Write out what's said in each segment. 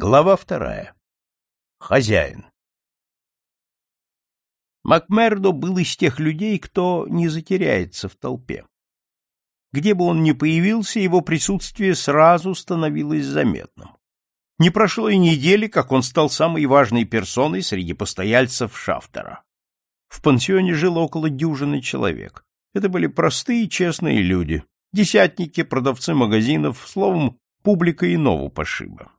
Глава вторая. Хозяин. Макмердо был из тех людей, кто не затеряется в толпе. Где бы он ни появился, его присутствие сразу становилось заметным. Не прошло и недели, как он стал самой важной персоной среди постояльцев Шафтера. В пансионе жило около дюжины человек. Это были простые, честные люди, десятники, продавцы магазинов, словом, публика иного пошиба.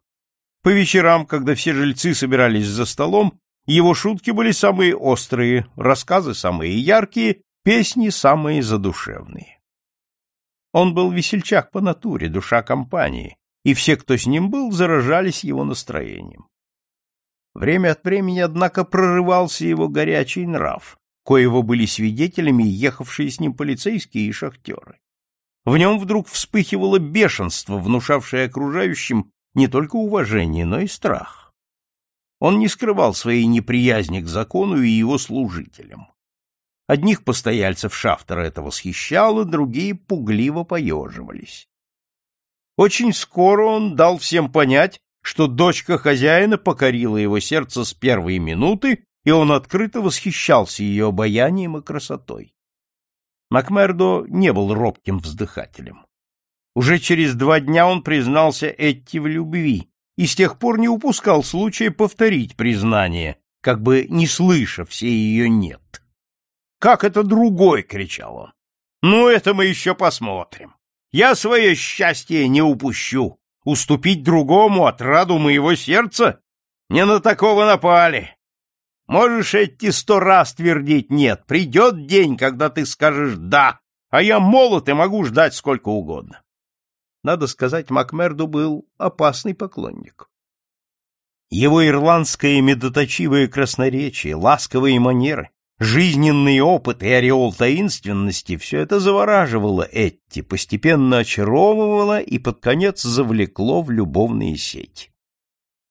По вечерам, когда все жильцы собирались за столом, его шутки были самые острые, рассказы самые яркие, песни самые задушевные. Он был весельчак по натуре, душа компании, и все, кто с ним был, заражались его настроением. Время от времени, однако, прорывался его горячий нрав, коего были свидетелями ехавшие с ним полицейские и шахтеры. В нем вдруг вспыхивало бешенство, внушавшее окружающим не только уважение, но и страх. Он не скрывал своей неприязни к закону и его служителям. Одних постояльцев Шафтера это восхищало, другие пугливо поеживались. Очень скоро он дал всем понять, что дочка хозяина покорила его сердце с первой минуты, и он открыто восхищался ее обаянием и красотой. Макмердо не был робким вздыхателем. Уже через два дня он признался Этти в любви и с тех пор не упускал случая повторить признание, как бы не слыша все ее «нет». «Как это другой?» — кричал он. «Ну, это мы еще посмотрим. Я свое счастье не упущу. Уступить другому отраду моего сердца? Не на такого напали. Можешь эти сто раз твердить «нет». Придет день, когда ты скажешь «да», а я молод и могу ждать сколько угодно. Надо сказать, Макмерду был опасный поклонник. Его ирландское медоточивое красноречие, ласковые манеры, жизненный опыт и ореол таинственности — все это завораживало Этти, постепенно очаровывало и под конец завлекло в любовные сети.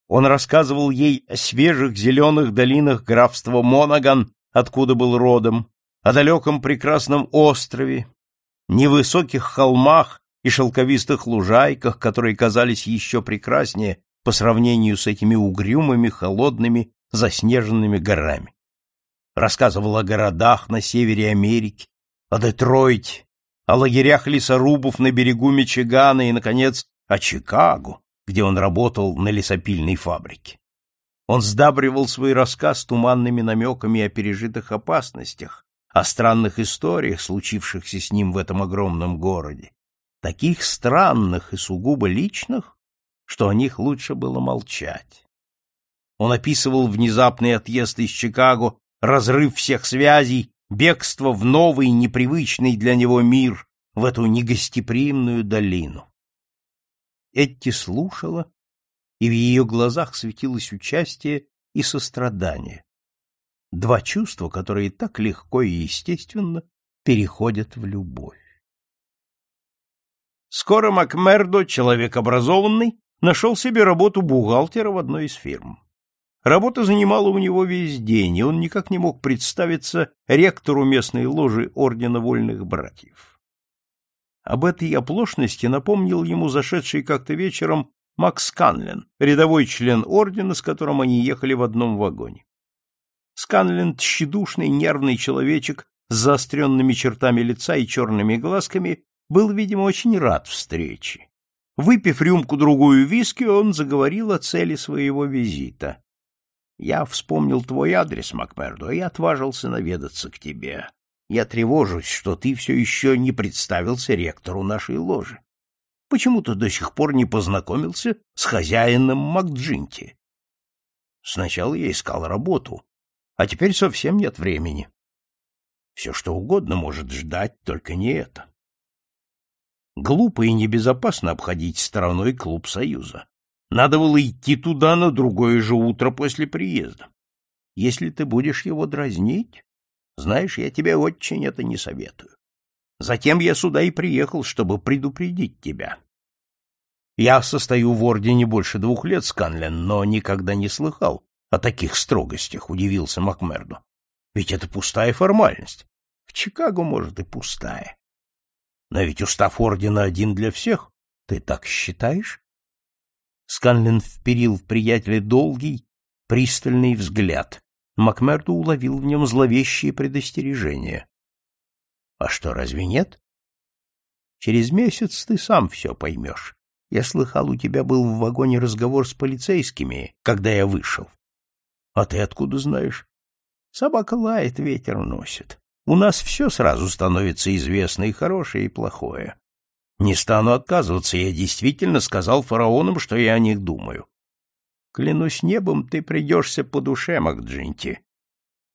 Он рассказывал ей о свежих зеленых долинах графства Монаган, откуда был родом, о далеком прекрасном острове, невысоких холмах и шелковистых лужайках, которые казались еще прекраснее по сравнению с этими угрюмыми, холодными, заснеженными горами. Рассказывал о городах на севере Америки, о Детройте, о лагерях лесорубов на берегу Мичигана и, наконец, о Чикаго, где он работал на лесопильной фабрике. Он сдабривал свой рассказ туманными намеками о пережитых опасностях, о странных историях, случившихся с ним в этом огромном городе, таких странных и сугубо личных, что о них лучше было молчать. Он описывал внезапный отъезд из Чикаго, разрыв всех связей, бегство в новый, непривычный для него мир, в эту негостеприимную долину. Этти слушала, и в ее глазах светилось участие и сострадание. Два чувства, которые так легко и естественно переходят в любовь. Скоро Макмердо, человек образованный, нашел себе работу бухгалтера в одной из фирм. Работа занимала у него весь день, и он никак не мог представиться ректору местной ложи Ордена Вольных Братьев. Об этой оплошности напомнил ему зашедший как-то вечером Макс Канлен, рядовой член Ордена, с которым они ехали в одном вагоне. Сканлен, тщедушный, нервный человечек с заостренными чертами лица и черными глазками, был, видимо, очень рад встрече. Выпив рюмку-другую виски, он заговорил о цели своего визита. — Я вспомнил твой адрес, Макмердо, и отважился наведаться к тебе. Я тревожусь, что ты все еще не представился ректору нашей ложи. Почему ты до сих пор не познакомился с хозяином Макджинти? Сначала я искал работу, а теперь совсем нет времени. Все что угодно может ждать, только не это. Глупо и небезопасно обходить стороной клуб Союза. Надо было идти туда на другое же утро после приезда. Если ты будешь его дразнить, знаешь, я тебе очень это не советую. Затем я сюда и приехал, чтобы предупредить тебя. Я состою в ордене больше двух лет, Сканлен, но никогда не слыхал о таких строгостях, — удивился Макмердо. Ведь это пустая формальность. В Чикаго, может, и пустая. Но ведь устав ордена один для всех. Ты так считаешь? Сканлин вперил в приятеля долгий, пристальный взгляд. Макмерду уловил в нем зловещие предостережения. — А что, разве нет? — Через месяц ты сам все поймешь. Я слыхал, у тебя был в вагоне разговор с полицейскими, когда я вышел. — А ты откуда знаешь? — Собака лает, ветер носит. У нас все сразу становится известно, и хорошее, и плохое. Не стану отказываться, я действительно сказал фараонам, что я о них думаю. Клянусь небом, ты придешься по душе, Макджинти.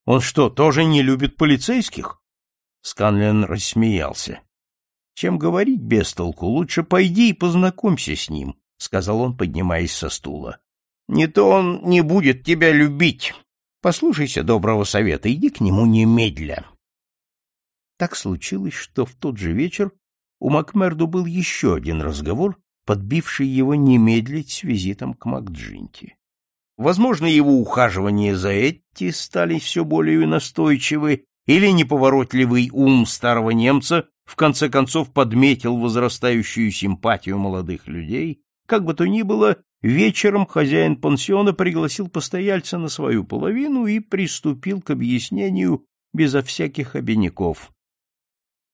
Он что, тоже не любит полицейских? Сканлен рассмеялся. Чем говорить без толку, лучше пойди и познакомься с ним, сказал он, поднимаясь со стула. Не то он не будет тебя любить. Послушайся доброго совета, иди к нему немедля. Так случилось, что в тот же вечер у Макмерду был еще один разговор, подбивший его не медлить с визитом к Макджинти. Возможно, его ухаживания за Этти стали все более настойчивы, или неповоротливый ум старого немца в конце концов подметил возрастающую симпатию молодых людей. Как бы то ни было, вечером хозяин пансиона пригласил постояльца на свою половину и приступил к объяснению безо всяких обиняков.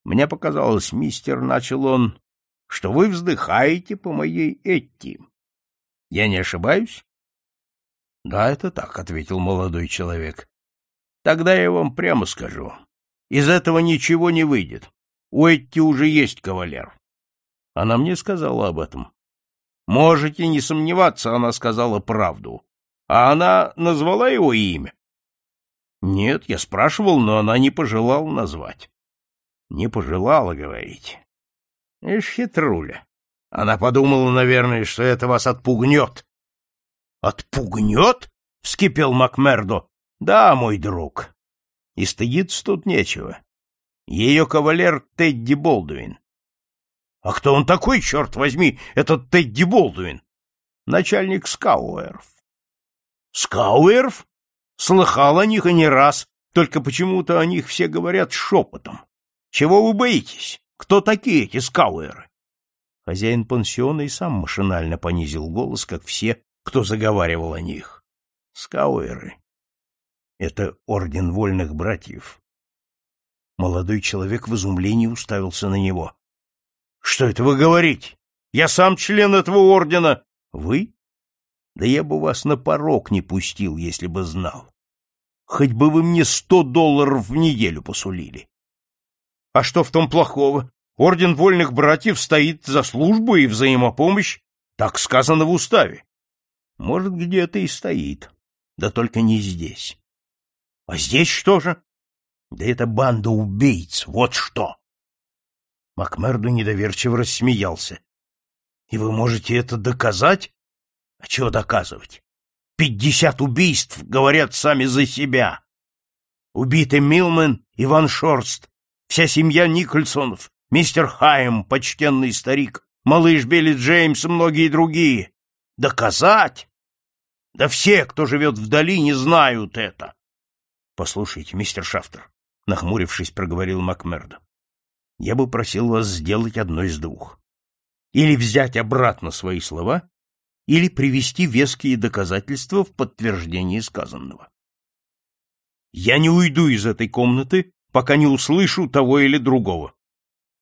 Мне показалось, мистер, — начал он, — что вы вздыхаете по моей Этти. Я не ошибаюсь? — Да, это так, — ответил молодой человек. — Тогда я вам прямо скажу. Из этого ничего не выйдет. У Этти уже есть кавалер. Она мне сказала об этом. Можете не сомневаться, она сказала правду. А она назвала его имя? Нет, я спрашивал, но она не пожелала назвать. Не пожелала, говорить. Ишь, хитруля. Она подумала, наверное, что это вас отпугнет. Отпугнет? — вскипел Макмердо. — Да, мой друг. И стыдиться тут нечего. Ее кавалер Тедди Болдуин. — А кто он такой, черт возьми, этот Тедди Болдуин? — Начальник Скауэров. — Скауэров? Слыхал о них и не раз, только почему-то о них все говорят шепотом. Чего вы боитесь? Кто такие эти скауэры? Хозяин пансиона и сам машинально понизил голос, как все, кто заговаривал о них. Скауэры. Это орден вольных братьев. Молодой человек в изумлении уставился на него. — Что это вы говорите? Я сам член этого ордена. — Вы? Да я бы вас на порог не пустил, если бы знал. Хоть бы вы мне сто долларов в неделю посулили. А что в том плохого? Орден вольных братьев стоит за службу и взаимопомощь, так сказано в уставе. Может, где-то и стоит, да только не здесь. А здесь что же? Да это банда убийц, вот что! Макмерду недоверчиво рассмеялся. И вы можете это доказать? А чего доказывать? Пятьдесят убийств говорят сами за себя. Убиты Милмен и Ван Шорст, вся семья Никольсонов, мистер Хайм, почтенный старик, малыш Билли Джеймс и многие другие. Доказать? Да все, кто живет в долине, знают это. Послушайте, мистер Шафтер, нахмурившись, проговорил Макмердо. Я бы просил вас сделать одно из двух. Или взять обратно свои слова, или привести веские доказательства в подтверждение сказанного. Я не уйду из этой комнаты, пока не услышу того или другого.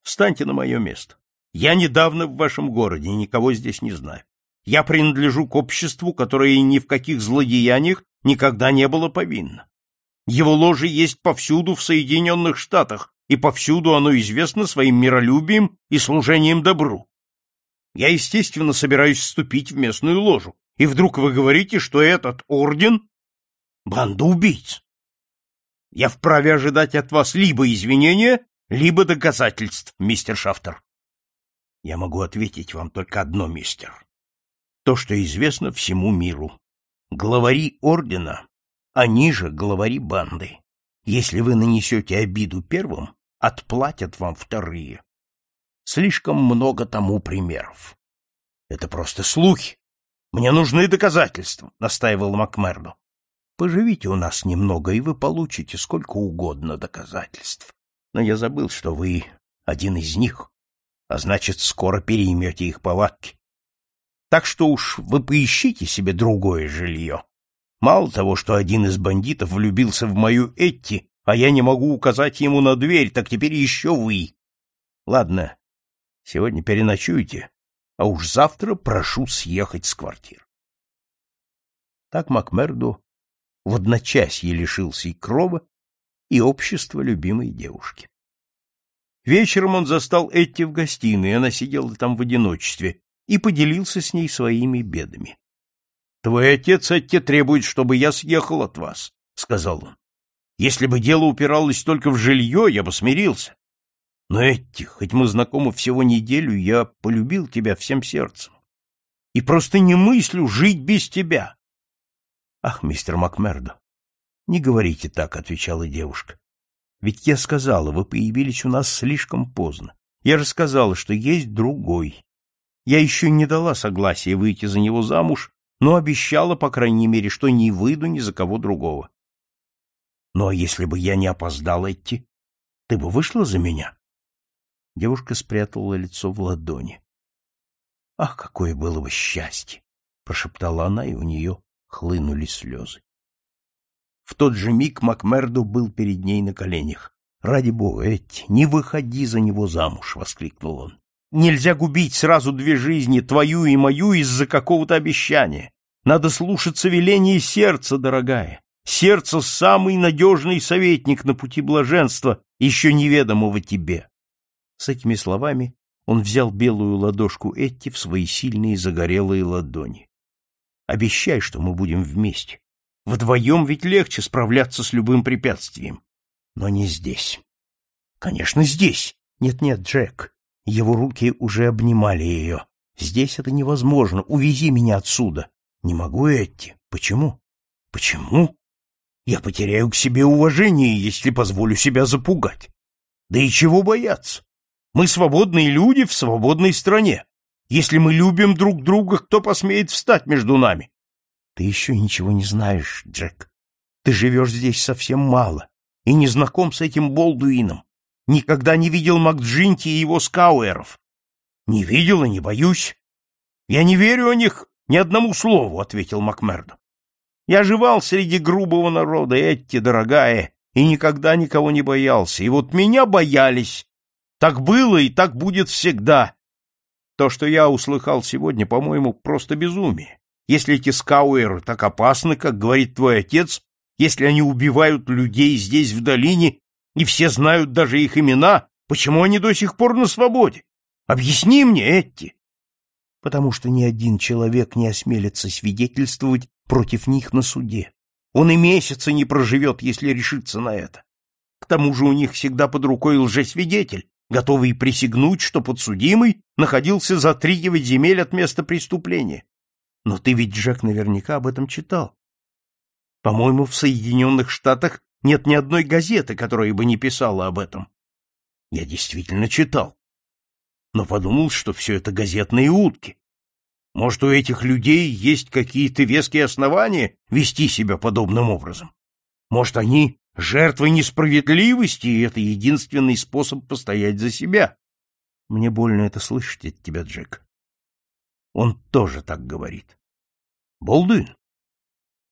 Встаньте на мое место. Я недавно в вашем городе, никого здесь не знаю. Я принадлежу к обществу, которое ни в каких злодеяниях никогда не было повинно. Его ложе есть повсюду в Соединенных Штатах, и повсюду оно известно своим миролюбием и служением добру. Я, естественно, собираюсь вступить в местную ложу, и вдруг вы говорите, что этот орден — банда убийц. Я вправе ожидать от вас либо извинения, либо доказательств, мистер Шафтер. Я могу ответить вам только одно, мистер. То, что известно всему миру. Главари ордена, они же главари банды. Если вы нанесете обиду первым, отплатят вам вторые. Слишком много тому примеров. Это просто слухи. Мне нужны доказательства, настаивал Макмердо. Поживите у нас немного, и вы получите сколько угодно доказательств. Но я забыл, что вы один из них, а значит, скоро переймете их повадки. Так что уж вы поищите себе другое жилье. Мало того, что один из бандитов влюбился в мою Этти, а я не могу указать ему на дверь, так теперь еще вы. Ладно, сегодня переночуйте, а уж завтра прошу съехать с квартир. Так Макмерду в одночасье лишился и крова, и общества любимой девушки. Вечером он застал Этти в гостиной, она сидела там в одиночестве, и поделился с ней своими бедами. — Твой отец, Этти, требует, чтобы я съехал от вас, — сказал он. — Если бы дело упиралось только в жилье, я бы смирился. Но, Этти, хоть мы знакомы всего неделю, я полюбил тебя всем сердцем. И просто не мыслю жить без тебя. — Ах, мистер Макмердо, не говорите так, — отвечала девушка. Ведь я сказала, вы появились у нас слишком поздно. Я же сказала, что есть другой. Я еще не дала согласия выйти за него замуж, но обещала, по крайней мере, что не выйду ни за кого другого. Ну а если бы я не опоздала идти, ты бы вышла за меня? Девушка спрятала лицо в ладони. Ах, какое было бы счастье! прошептала она, и у нее хлынули слезы. В тот же миг Макмердо был перед ней на коленях. «Ради бога, Этти, не выходи за него замуж!» — воскликнул он. «Нельзя губить сразу две жизни, твою и мою, из-за какого-то обещания. Надо слушаться веления сердца, дорогая. Сердце — самый надежный советник на пути блаженства, еще неведомого тебе». С этими словами он взял белую ладошку Этти в свои сильные загорелые ладони. «Обещай, что мы будем вместе. Вдвоем ведь легче справляться с любым препятствием. Но не здесь. Конечно, здесь. Нет-нет, Джек. Его руки уже обнимали ее. Здесь это невозможно. Увези меня отсюда. Не могу, Этти. Почему? Почему? Я потеряю к себе уважение, если позволю себя запугать. Да и чего бояться? Мы свободные люди в свободной стране. Если мы любим друг друга, кто посмеет встать между нами? Ты еще ничего не знаешь, Джек. Ты живешь здесь совсем мало и не знаком с этим Болдуином. Никогда не видел Макджинти и его скауэров. Не видел и не боюсь. Я не верю о них ни одному слову, — ответил Макмердо. Я жевал среди грубого народа, Этти, дорогая, и никогда никого не боялся. И вот меня боялись. Так было и так будет всегда. То, что я услыхал сегодня, по-моему, просто безумие. Если эти скауэры так опасны, как говорит твой отец, если они убивают людей здесь, в долине, и все знают даже их имена, почему они до сих пор на свободе? Объясни мне, Этти. Потому что ни один человек не осмелится свидетельствовать против них на суде. Он и месяца не проживет, если решится на это. К тому же у них всегда под рукой лжесвидетель, готовый присягнуть, что подсудимый находился за три девять земель от места преступления. Но ты ведь, Джек, наверняка об этом читал. По-моему, в Соединенных Штатах нет ни одной газеты, которая бы не писала об этом. Я действительно читал. Но подумал, что все это газетные утки. Может, у этих людей есть какие-то веские основания вести себя подобным образом? Может, они жертвы несправедливости, это единственный способ постоять за себя? Мне больно это слышать от тебя, Джек. Он тоже так говорит. Болдуин?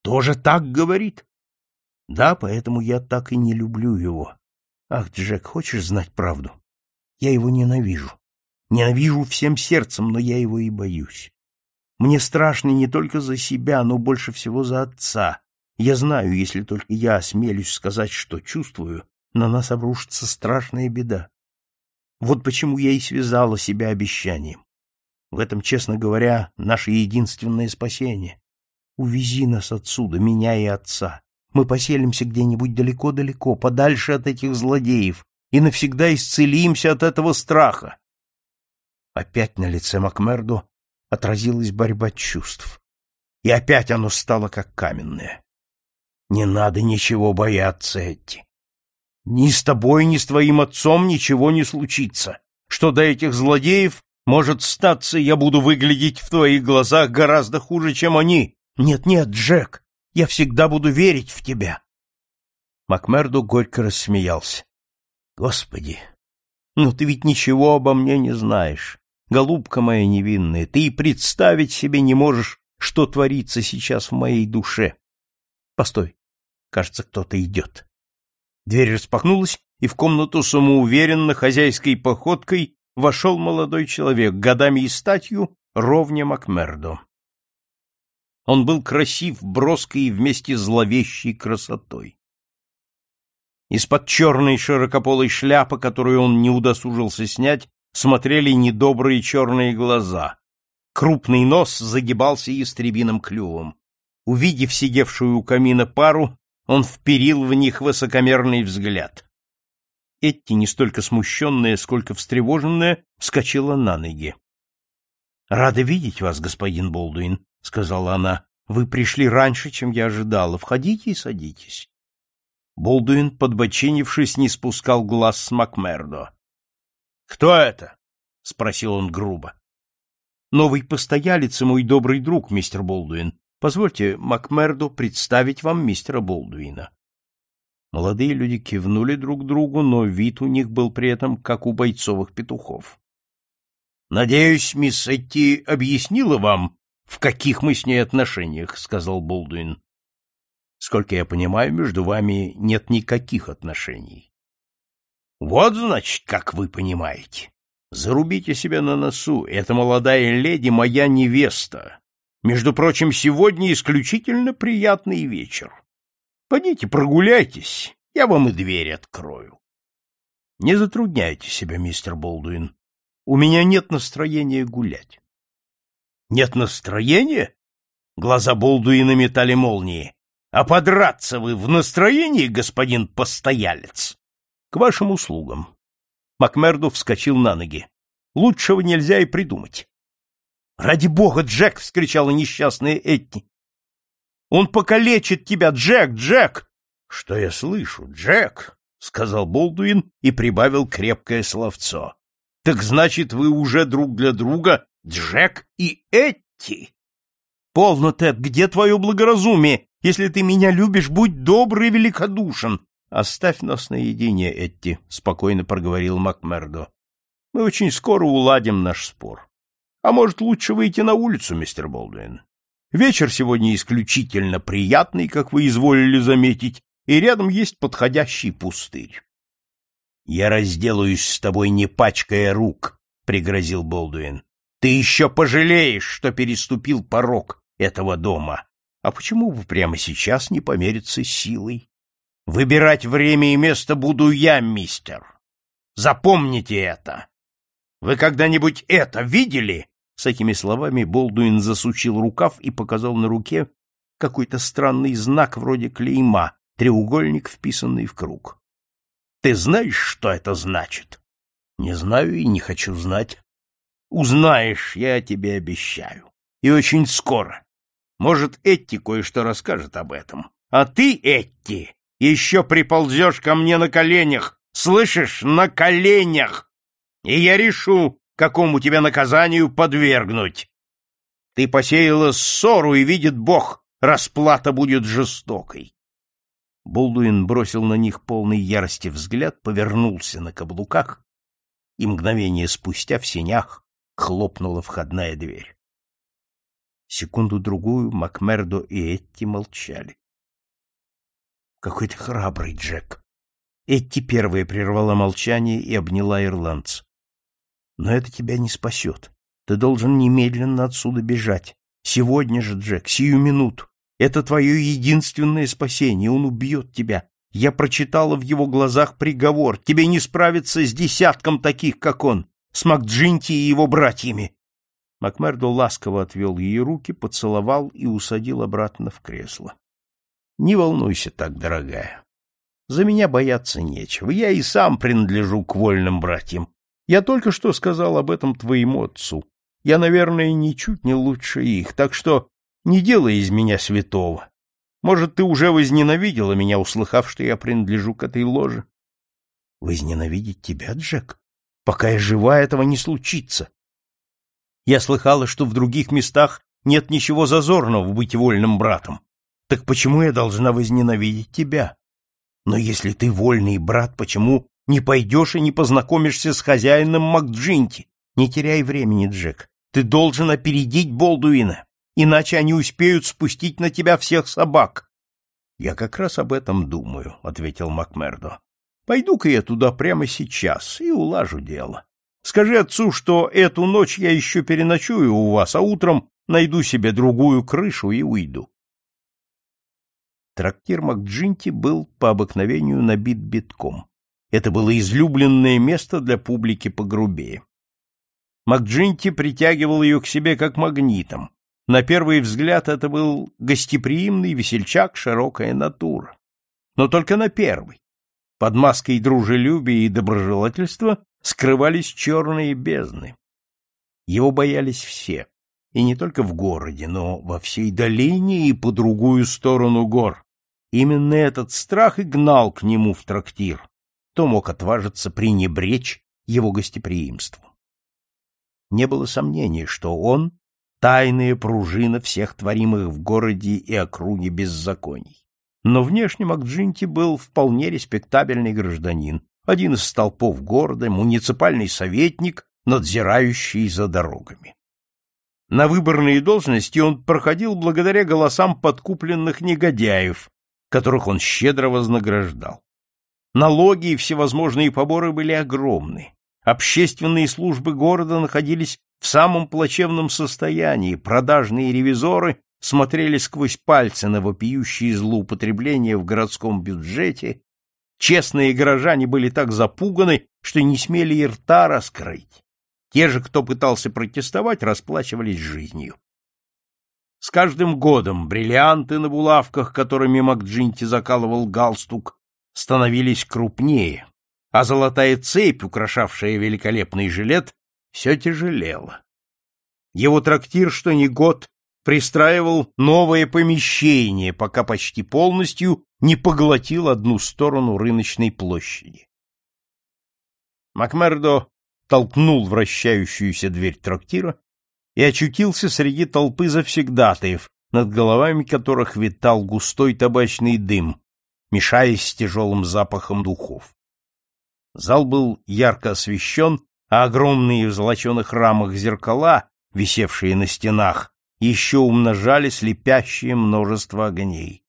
Тоже так говорит? Да, поэтому я так и не люблю его. Ах, Джек, хочешь знать правду? Я его ненавижу. Ненавижу всем сердцем, но я его и боюсь. Мне страшно не только за себя, но больше всего за отца. Я знаю, если только я осмелюсь сказать, что чувствую, на нас обрушится страшная беда. Вот почему я и связала себя обещанием. В этом, честно говоря, наше единственное спасение. Увези нас отсюда, меня и отца. Мы поселимся где-нибудь далеко-далеко, подальше от этих злодеев, и навсегда исцелимся от этого страха. Опять на лице Макмерду отразилась борьба чувств. И опять оно стало как каменное. Не надо ничего бояться, Эдди. Ни с тобой, ни с твоим отцом ничего не случится. Что до этих злодеев, может, статься, я буду выглядеть в твоих глазах гораздо хуже, чем они. Нет-нет, Джек, я всегда буду верить в тебя. Макмерду горько рассмеялся. Господи, ну ты ведь ничего обо мне не знаешь. Голубка моя невинная, ты и представить себе не можешь, что творится сейчас в моей душе. Постой, кажется, кто-то идет. Дверь распахнулась, и в комнату самоуверенно хозяйской походкой вошел молодой человек, годами и статью ровня Макмердо. Он был красив, броской и вместе зловещей красотой. Из-под черной широкополой шляпы, которую он не удосужился снять, смотрели недобрые черные глаза. Крупный нос загибался ястребиным клювом. Увидев сидевшую у камина пару, он вперил в них высокомерный взгляд. Этти, не столько смущенная, сколько встревоженная, вскочила на ноги. — Рада видеть вас, господин Болдуин, — сказала она. — Вы пришли раньше, чем я ожидала. Входите и садитесь. Болдуин, подбоченившись, не спускал глаз с Макмердо. — Кто это? — спросил он грубо. — Новый постоялец и мой добрый друг, мистер Болдуин. Позвольте Макмердо представить вам мистера Болдуина. Молодые люди кивнули друг другу, но вид у них был при этом как у бойцовых петухов. — Надеюсь, мисс Этти объяснила вам, в каких мы с ней отношениях, — сказал Болдуин. — Сколько я понимаю, между вами нет никаких отношений. — Вот, значит, как вы понимаете. Зарубите себя на носу, эта молодая леди моя невеста. Между прочим, сегодня исключительно приятный вечер. Пойдите прогуляйтесь, я вам и дверь открою. Не затрудняйте себя, мистер Болдуин. У меня нет настроения гулять. Нет настроения? Глаза Болдуина метали молнии. А подраться вы в настроении, господин постоялец? К вашим услугам. Макмерду вскочил на ноги. Лучшего нельзя и придумать. Ради бога, Джек! вскричала несчастная Этти. Он покалечит тебя, Джек, Джек! Что я слышу, Джек? сказал Болдуин и прибавил крепкое словцо. Так значит, вы уже друг для друга Джек и Этти? Полно, Тед, где твое благоразумие? Если ты меня любишь, будь добрый и великодушен. Оставь нас наедине, Этти, спокойно проговорил Макмердо. Мы очень скоро уладим наш спор. А может, лучше выйти на улицу, мистер Болдуин? Вечер сегодня исключительно приятный, как вы изволили заметить, и рядом есть подходящий пустырь. — Я разделаюсь с тобой, не пачкая рук, — пригрозил Болдуин. — Ты еще пожалеешь, что переступил порог этого дома. А почему бы прямо сейчас не помериться силой? Выбирать время и место буду я, мистер. Запомните это. Вы когда-нибудь это видели? С этими словами Болдуин засучил рукав и показал на руке какой-то странный знак вроде клейма, треугольник, вписанный в круг. Ты знаешь, что это значит? Не знаю и не хочу знать. Узнаешь, я тебе обещаю. И очень скоро. Может, Этти кое-что расскажет об этом. А ты, Этти, еще приползешь ко мне на коленях. Слышишь, на коленях. И я решу, какому тебя наказанию подвергнуть. Ты посеяла ссору, и видит Бог, расплата будет жестокой. Булдуин бросил на них полный ярости взгляд, повернулся на каблуках, и мгновение спустя в сенях хлопнула входная дверь. Секунду-другую Макмердо и Этти молчали. — Какой ты храбрый, Джек! Этти первая прервала молчание и обняла ирландца. Но это тебя не спасет. Ты должен немедленно отсюда бежать. Сегодня же, Джек, сию минуту. Это твое единственное спасение. Он убьет тебя. Я прочитала в его глазах приговор. Тебе не справиться с десятком таких, как он, с Макджинти и его братьями. Макмердо ласково отвел ее руки, поцеловал и усадил обратно в кресло. — Не волнуйся так, дорогая. За меня бояться нечего. Я и сам принадлежу к вольным братьям. Я только что сказал об этом твоему отцу. Я, наверное, ничуть не лучше их, так что не делай из меня святого. Может, ты уже возненавидела меня, услыхав, что я принадлежу к этой ложе? Возненавидеть тебя, Джек? Пока я жива, этого не случится. Я слыхала, что в других местах нет ничего зазорного быть вольным братом. Так почему я должна возненавидеть тебя? Но если ты вольный брат, почему не пойдешь и не познакомишься с хозяином Макджинти, Не теряй времени, Джек. Ты должен опередить Болдуина, иначе они успеют спустить на тебя всех собак. — Я как раз об этом думаю, — ответил Макмердо. — Пойду-ка я туда прямо сейчас и улажу дело. Скажи отцу, что эту ночь я еще переночую у вас, а утром найду себе другую крышу и уйду. Трактир МакДжинти был по обыкновению набит битком. Это было излюбленное место для публики погрубее. МакДжинти притягивал ее к себе как магнитом. На первый взгляд это был гостеприимный весельчак, широкая натура. Но только на первый. Под маской дружелюбия и доброжелательства скрывались черные бездны. Его боялись все, и не только в городе, но во всей долине и по другую сторону гор. Именно этот страх и гнал к нему в трактир. Кто мог отважиться пренебречь его гостеприимству? Не было сомнений, что он — тайная пружина всех творимых в городе и округе беззаконий. Но внешне Макджинти был вполне респектабельный гражданин, один из столпов города, муниципальный советник, надзирающий за дорогами. На выборные должности он проходил благодаря голосам подкупленных негодяев, которых он щедро вознаграждал. Налоги и всевозможные поборы были огромны. Общественные службы города находились в самом плачевном состоянии, продажные ревизоры смотрели сквозь пальцы на вопиющие злоупотребления в городском бюджете, честные горожане были так запуганы, что не смели и рта раскрыть. Те же, кто пытался протестовать, расплачивались жизнью. С каждым годом бриллианты на булавках, которыми Макджинти закалывал галстук, становились крупнее, а золотая цепь, украшавшая великолепный жилет, все тяжелела. Его трактир что ни год пристраивал новое помещение, пока почти полностью не поглотил одну сторону рыночной площади. Макмердо толкнул вращающуюся дверь трактира и очутился среди толпы завсегдатаев, над головами которых витал густой табачный дым, мешаясь с тяжелым запахом духов. Зал был ярко освещен, а огромные в золоченых рамах зеркала, висевшие на стенах, еще умножали слепящее множество огней.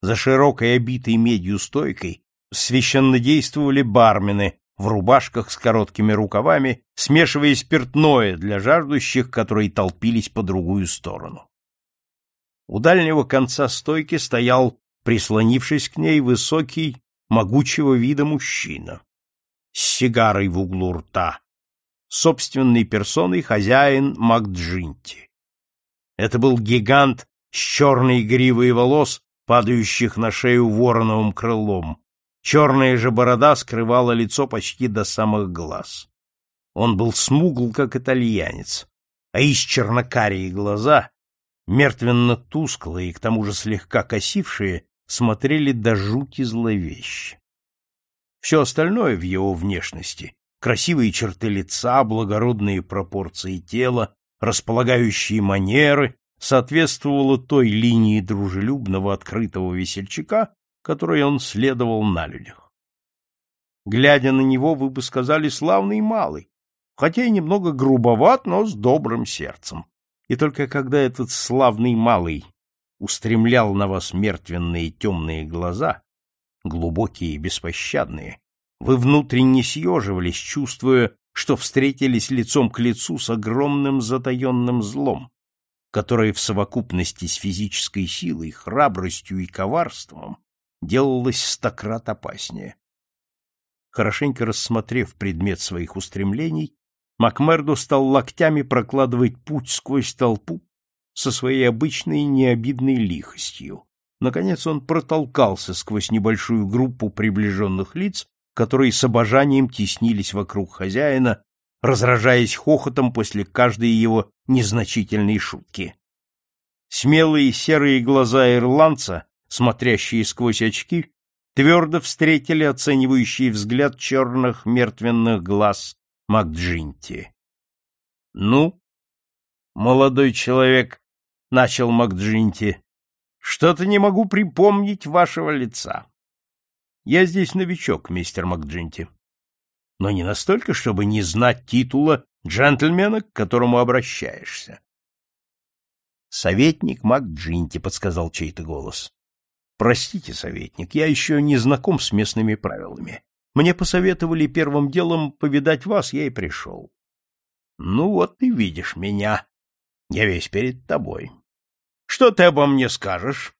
За широкой обитой медью стойкой священно действовали бармены в рубашках с короткими рукавами, смешивая спиртное для жаждущих, которые толпились по другую сторону. У дальнего конца стойки стоял, прислонившись к ней, высокий, могучего вида мужчина с сигарой в углу рта, собственной персоной хозяин Макджинти. Это был гигант с черной гривой волос, падающих на шею вороновым крылом, Черная же борода скрывала лицо почти до самых глаз. Он был смугл, как итальянец, а из чернокарие глаза, мертвенно-тусклые и к тому же слегка косившие, смотрели до жути зловеще. Все остальное в его внешности — красивые черты лица, благородные пропорции тела, располагающие манеры — соответствовало той линии дружелюбного открытого весельчака, которой он следовал на людях. Глядя на него, вы бы сказали славный малый, хотя и немного грубоват, но с добрым сердцем. И только когда этот славный малый устремлял на вас мертвенные темные глаза, глубокие и беспощадные, вы внутренне съеживались, чувствуя, что встретились лицом к лицу с огромным затаенным злом, которое в совокупности с физической силой, храбростью и коварством делалось стократ опаснее. Хорошенько рассмотрев предмет своих устремлений, Макмердо стал локтями прокладывать путь сквозь толпу со своей обычной необидной лихостью. Наконец он протолкался сквозь небольшую группу приближенных лиц, которые с обожанием теснились вокруг хозяина, разражаясь хохотом после каждой его незначительной шутки. Смелые серые глаза ирландца смотрящие сквозь очки, твердо встретили оценивающий взгляд черных мертвенных глаз Макджинти. — Ну, молодой человек, — начал Макджинти, — что-то не могу припомнить вашего лица. Я здесь новичок, мистер Макджинти. но не настолько, чтобы не знать титула джентльмена, к которому обращаешься. Советник МакДжинти, подсказал чей-то голос. Простите, советник, я еще не знаком с местными правилами. Мне посоветовали первым делом повидать вас, я и пришел. Ну вот ты видишь меня. Я весь перед тобой. Что ты обо мне скажешь?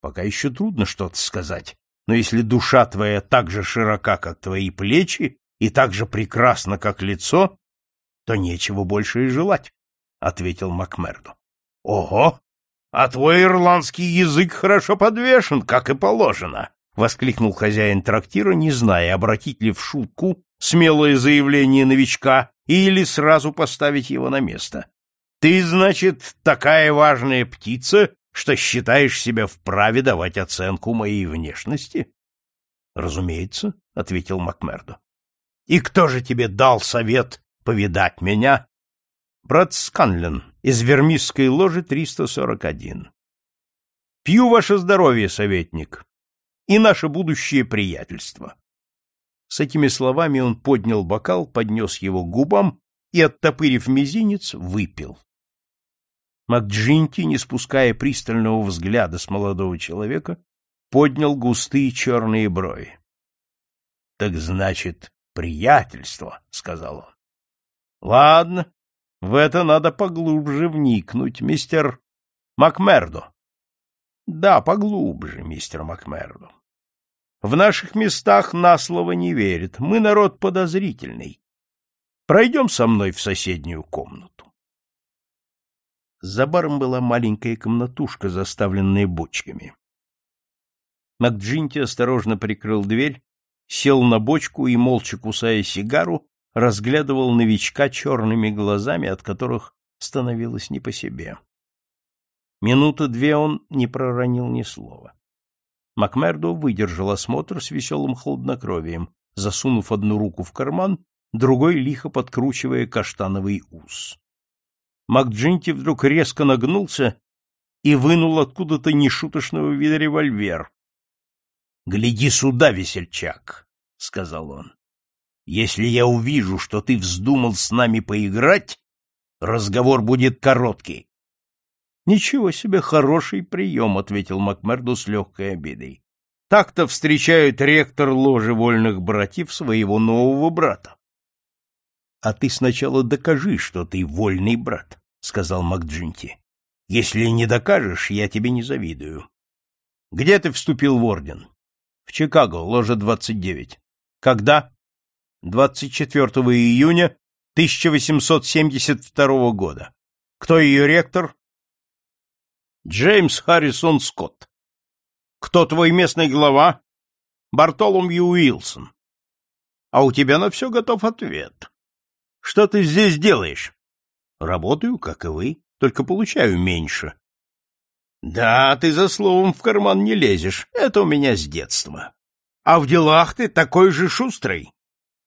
Пока еще трудно что-то сказать, но если душа твоя так же широка, как твои плечи, и так же прекрасна, как лицо, то нечего больше и желать, — ответил Макмерду. — Ого! А твой ирландский язык хорошо подвешен, как и положено, — воскликнул хозяин трактира, не зная, обратить ли в шутку смелое заявление новичка или сразу поставить его на место. — Ты, значит, такая важная птица, что считаешь себя вправе давать оценку моей внешности? — Разумеется, — ответил Макмердо. — И кто же тебе дал совет повидать меня? — Брат Сканлен из Вермисской ложи 341. — Пью ваше здоровье, советник, и наше будущее приятельство. С этими словами он поднял бокал, поднес его губам и, оттопырив мизинец, выпил. Макджинти, не спуская пристального взгляда с молодого человека, поднял густые черные брови. — Так значит, приятельство, — сказал он. — Ладно, в это надо поглубже вникнуть, мистер Макмердо. — Да, поглубже, мистер Макмердо. В наших местах на слово не верят, мы народ подозрительный. Пройдем со мной в соседнюю комнату. За баром была маленькая комнатушка, заставленная бочками. Макджинти осторожно прикрыл дверь, сел на бочку и, молча кусая сигару, разглядывал новичка черными глазами, от которых становилось не по себе. Минуты две он не проронил ни слова. Макмердо выдержал осмотр с веселым хладнокровием, засунув одну руку в карман, другой лихо подкручивая каштановый ус. МакДжинти вдруг резко нагнулся и вынул откуда-то нешуточного вида револьвер. — Гляди сюда, весельчак, — сказал он. — Если я увижу, что ты вздумал с нами поиграть, разговор будет короткий. — Ничего себе хороший прием, — ответил Макмерду с легкой обидой. — Так-то встречает ректор ложи вольных братьев своего нового брата. — А ты сначала докажи, что ты вольный брат. — сказал МакДжинти. — Если не докажешь, я тебе не завидую. — Где ты вступил в орден? — В Чикаго, ложа 29. — Когда? — 24 июня 1872 года. Кто ее ректор? — Джеймс Харрисон Скотт. — Кто твой местный глава? — Бартоломью Уилсон. — А у тебя на все готов ответ. — Что ты здесь делаешь? Работаю, как и вы, только получаю меньше. Да, ты за словом в карман не лезешь, это у меня с детства. А в делах ты такой же шустрый.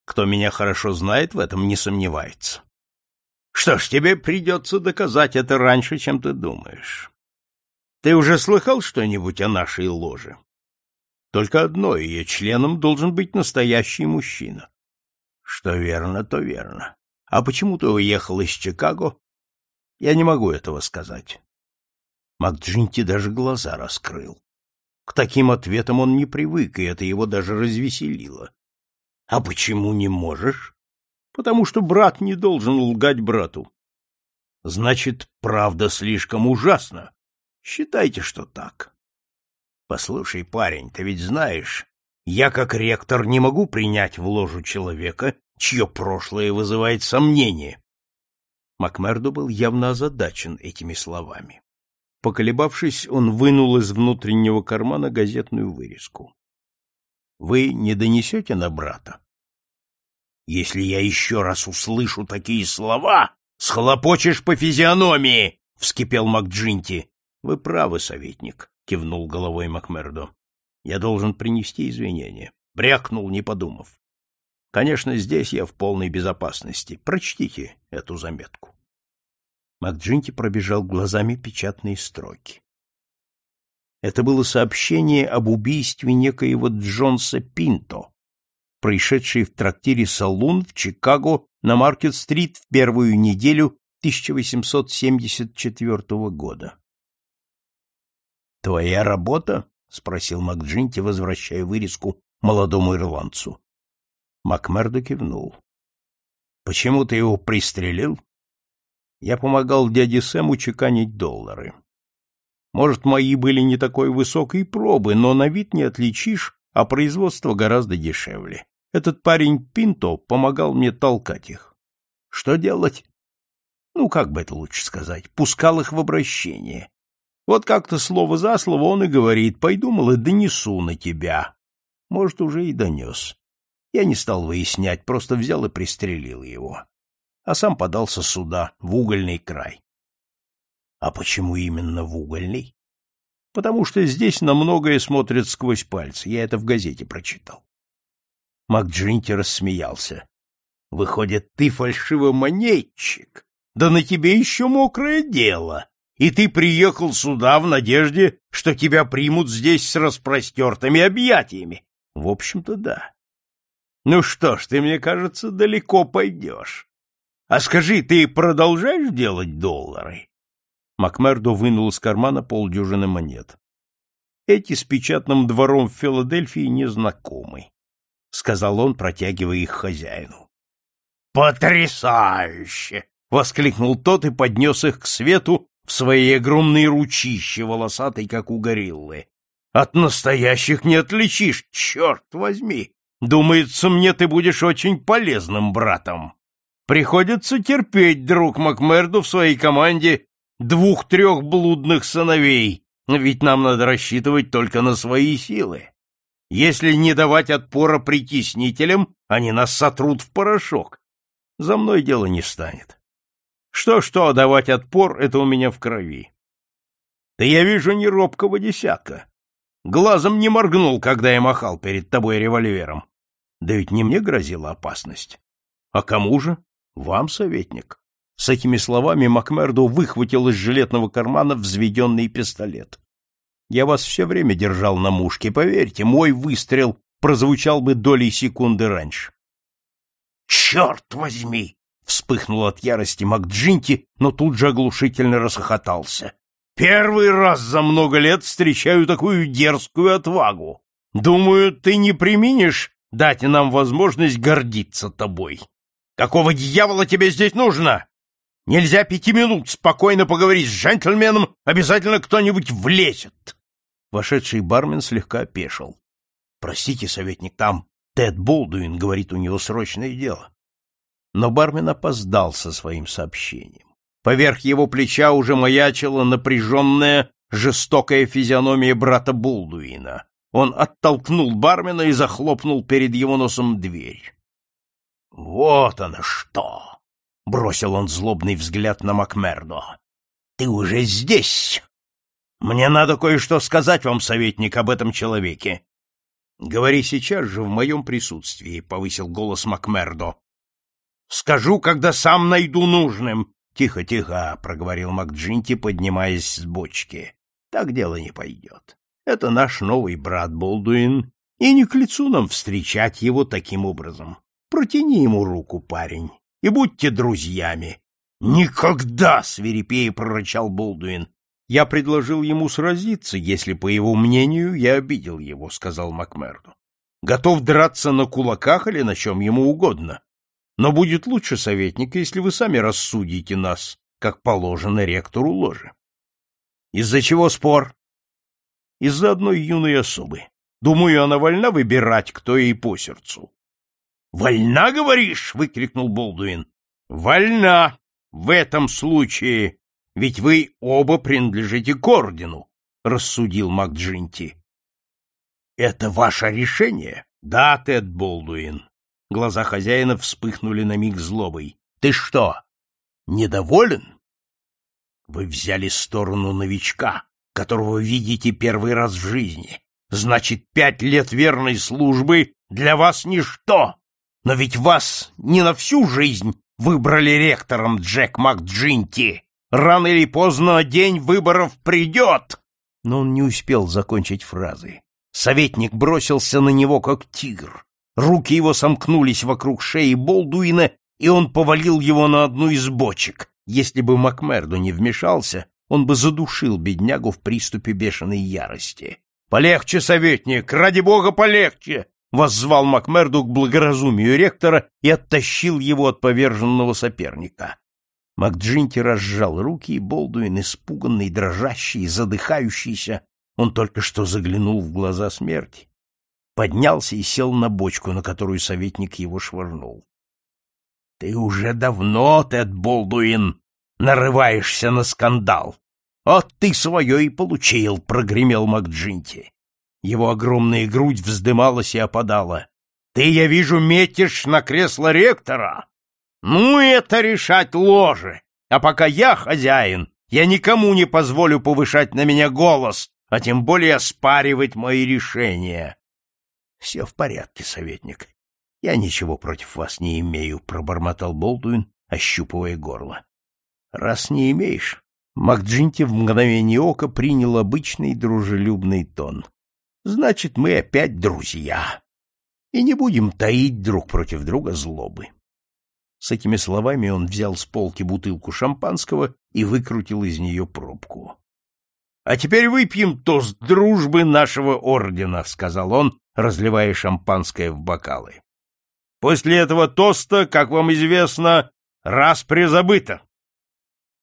Кто меня хорошо знает, в этом не сомневается. Что ж, тебе придется доказать это раньше, чем ты думаешь. Ты уже слыхал что-нибудь о нашей ложе? Только одно, ее членом должен быть настоящий мужчина. Что верно, то верно. А почему ты уехал из Чикаго? Я не могу этого сказать. МакДжинти даже глаза раскрыл. К таким ответам он не привык, и это его даже развеселило. — А почему не можешь? — Потому что брат не должен лгать брату. — Значит, правда слишком ужасна. Считайте, что так. — Послушай, парень, ты ведь знаешь, я как ректор не могу принять в ложу человека, чье прошлое вызывает сомнения. Макмердо был явно озадачен этими словами. Поколебавшись, он вынул из внутреннего кармана газетную вырезку. — Вы не донесете на брата? — Если я еще раз услышу такие слова, схлопочешь по физиономии! — вскипел МакДжинти. — Вы правы, советник, — кивнул головой Макмердо. — Я должен принести извинения. Брякнул, не подумав. Конечно, здесь я в полной безопасности. Прочтите эту заметку. Макджинти пробежал глазами печатные строки. Это было сообщение об убийстве некоего Джонса Пинто, происшедшей в трактире «Салун» в Чикаго на Маркет-стрит в первую неделю 1874 года. «Твоя работа?» — спросил МакДжинти, возвращая вырезку молодому ирландцу. Макмердо кивнул. «Почему ты его пристрелил?» «Я помогал дяде Сэму чеканить доллары. Может, мои были не такой высокой пробы, но на вид не отличишь, а производство гораздо дешевле. Этот парень Пинто помогал мне толкать их. Что делать? Ну, как бы это лучше сказать, пускал их в обращение. Вот как-то слово за слово он и говорит, пойду, мол, и донесу на тебя. Может, уже и донес. Я не стал выяснять, просто взял и пристрелил его. А сам подался сюда, в угольный край. А почему именно в угольный? Потому что здесь на многое смотрят сквозь пальцы, я это в газете прочитал. МакДжинти рассмеялся. Выходит, ты фальшивомонетчик. Да на тебе еще мокрое дело. И ты приехал сюда в надежде, что тебя примут здесь с распростертыми объятиями. В общем-то, да. Ну что ж, ты, мне кажется, далеко пойдешь. А скажи, ты продолжаешь делать доллары? Макмердо вынул из кармана полдюжины монет. Эти с печатным двором в Филадельфии не знакомы, сказал он, протягивая их хозяину. Потрясающе! воскликнул тот и поднес их к свету в свои огромные ручища, волосатые, как у гориллы. От настоящих не отличишь, черт возьми! Думается мне, ты будешь очень полезным братом. Приходится терпеть, друг Макмерду, в своей команде двух-трех блудных сыновей, ведь нам надо рассчитывать только на свои силы. Если не давать отпора притеснителям, они нас сотрут в порошок. За мной дело не станет. Что-что, давать отпор — это у меня в крови. Да я вижу не робкого десятка. Глазом не моргнул, когда я махал перед тобой револьвером. Да ведь не мне грозила опасность. А кому же? Вам, советник. С этими словами Макмердо выхватил из жилетного кармана взведенный пистолет. Я вас все время держал на мушке, поверьте, мой выстрел прозвучал бы долей секунды раньше. «Черт возьми!» — вспыхнул от ярости Макджинти, но тут же оглушительно расхохотался. «Первый раз за много лет встречаю такую дерзкую отвагу. Думаю, ты не применишь дать нам возможность гордиться тобой. Какого дьявола тебе здесь нужно? Нельзя пяти минут спокойно поговорить с джентльменом, обязательно кто-нибудь влезет. Вошедший бармен слегка опешил. — Простите, советник, там Тед Болдуин, говорит, у него срочное дело. Но бармен опоздал со своим сообщением. Поверх его плеча уже маячила напряженная, жестокая физиономия брата Болдуина. Он оттолкнул бармена и захлопнул перед его носом дверь. — Вот оно что! — бросил он злобный взгляд на Макмердо. — Ты уже здесь! Мне надо кое-что сказать вам, советник, об этом человеке. — Говори сейчас же в моем присутствии, — повысил голос Макмердо. — Скажу, когда сам найду нужным. «Тихо, — Тихо-тихо, — проговорил Макджинти, поднимаясь с бочки. — Так дело не пойдет. Это наш новый брат Болдуин, и не к лицу нам встречать его таким образом. Протяни ему руку, парень и будьте друзьями. Никогда, свирепее прорычал Болдуин. Я предложил ему сразиться, если, по его мнению, я обидел его, сказал Макмерду. Готов драться на кулаках или на чем ему угодно. Но будет лучше, советник, если вы сами рассудите нас, как положено ректору ложи. Из-за чего спор? Из-за одной юной особы. Думаю, она вольна выбирать, кто ей по сердцу. «Вольна, говоришь?» — выкрикнул Болдуин. «Вольна! В этом случае! Ведь вы оба принадлежите к ордену!» — рассудил МакДжинти. «Это ваше решение?» «Да, Тед Болдуин». Глаза хозяина вспыхнули на миг злобой. «Ты что, недоволен?» «Вы взяли сторону новичка, которого видите первый раз в жизни. Значит, пять лет верной службы для вас ничто!» Но ведь вас не на всю жизнь выбрали ректором Джек МакДжинти. Рано или поздно день выборов придет. Но он не успел закончить фразы. Советник бросился на него, как тигр. Руки его сомкнулись вокруг шеи Болдуина, и он повалил его на одну из бочек. Если бы Макмердо не вмешался, он бы задушил беднягу в приступе бешеной ярости. «Полегче, советник! Ради бога, полегче!» воззвал Макмерду к благоразумию ректора и оттащил его от поверженного соперника. Макджинти разжал руки, и Болдуин, испуганный, дрожащий, задыхающийся, он только что заглянул в глаза смерти, поднялся и сел на бочку, на которую советник его швырнул. — Ты уже давно, Тед Болдуин, нарываешься на скандал. — Вот ты свое и получил, — прогремел Макджинти. Его огромная грудь вздымалась и опадала. — Ты, я вижу, метишь на кресло ректора? Ну, это решать ложе. А пока я хозяин, я никому не позволю повышать на меня голос, а тем более оспаривать мои решения. — Все в порядке, советник. Я ничего против вас не имею, — пробормотал Болдуин, ощупывая горло. — Раз не имеешь... Макджинти в мгновение ока принял обычный дружелюбный тон. Значит, мы опять друзья. И не будем таить друг против друга злобы. С этими словами он взял с полки бутылку шампанского и выкрутил из нее пробку. — А теперь выпьем тост дружбы нашего ордена, — сказал он, разливая шампанское в бокалы. — После этого тоста, как вам известно, раз призабыто.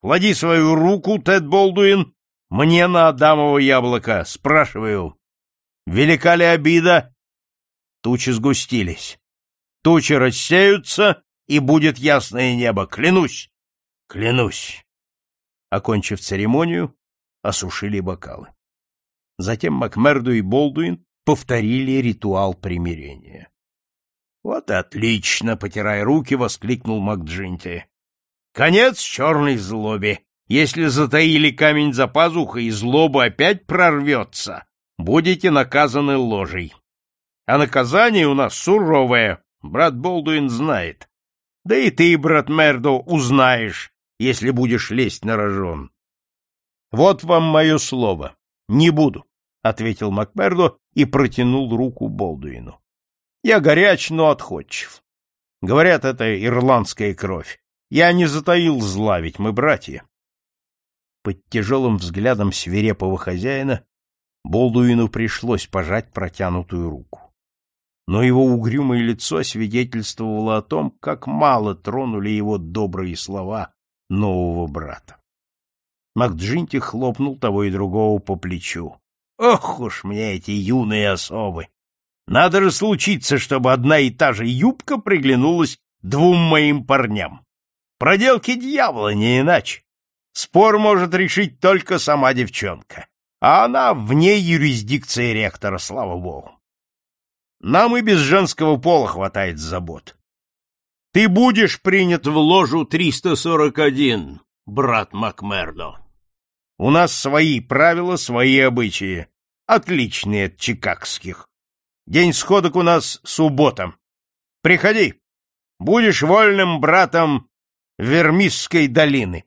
Клади свою руку, Тед Болдуин, мне на Адамово яблоко. Спрашиваю, Велика ли обида? Тучи сгустились. Тучи рассеются, и будет ясное небо. Клянусь! Клянусь! Окончив церемонию, осушили бокалы. Затем Макмерду и Болдуин повторили ритуал примирения. — Вот отлично! — потирая руки, воскликнул Макджинти. — Конец черной злобе! Если затаили камень за пазухой, и злоба опять прорвется, будете наказаны ложей. А наказание у нас суровое, брат Болдуин знает. Да и ты, брат Мердо, узнаешь, если будешь лезть на рожон. — Вот вам мое слово. Не буду, — ответил Макмердо и протянул руку Болдуину. — Я горяч, но отходчив. Говорят, это ирландская кровь. Я не затаил зла, ведь мы братья. Под тяжелым взглядом свирепого хозяина Болдуину пришлось пожать протянутую руку. Но его угрюмое лицо свидетельствовало о том, как мало тронули его добрые слова нового брата. Макджинти хлопнул того и другого по плечу. «Ох уж мне эти юные особы! Надо же случиться, чтобы одна и та же юбка приглянулась двум моим парням. Проделки дьявола, не иначе. Спор может решить только сама девчонка а она вне юрисдикции ректора, слава богу. Нам и без женского пола хватает забот. Ты будешь принят в ложу 341, брат Макмердо. У нас свои правила, свои обычаи, отличные от чикагских. День сходок у нас суббота. Приходи, будешь вольным братом Вермисской долины.